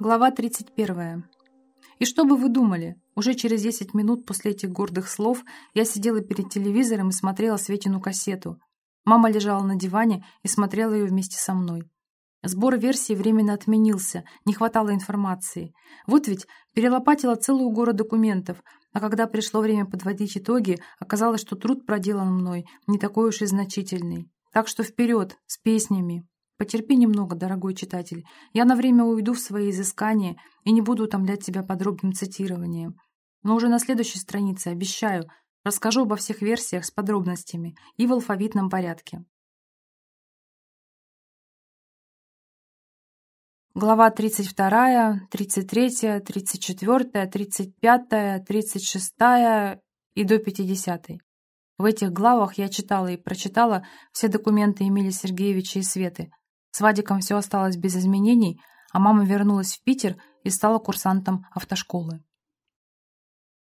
Глава 31. И что бы вы думали? Уже через 10 минут после этих гордых слов я сидела перед телевизором и смотрела Светину кассету. Мама лежала на диване и смотрела ее вместе со мной. Сбор версий временно отменился, не хватало информации. Вот ведь перелопатила целую гору документов, а когда пришло время подводить итоги, оказалось, что труд проделан мной не такой уж и значительный. Так что вперед, с песнями. Потерпи немного, дорогой читатель. Я на время уйду в свои изыскания и не буду утомлять тебя подробным цитированием. Но уже на следующей странице, обещаю, расскажу обо всех версиях с подробностями и в алфавитном порядке. Глава 32, 33, 34, 35, 36 и до 50. В этих главах я читала и прочитала все документы Эмили Сергеевича и Светы, с Вадиком все осталось без изменений, а мама вернулась в Питер и стала курсантом автошколы.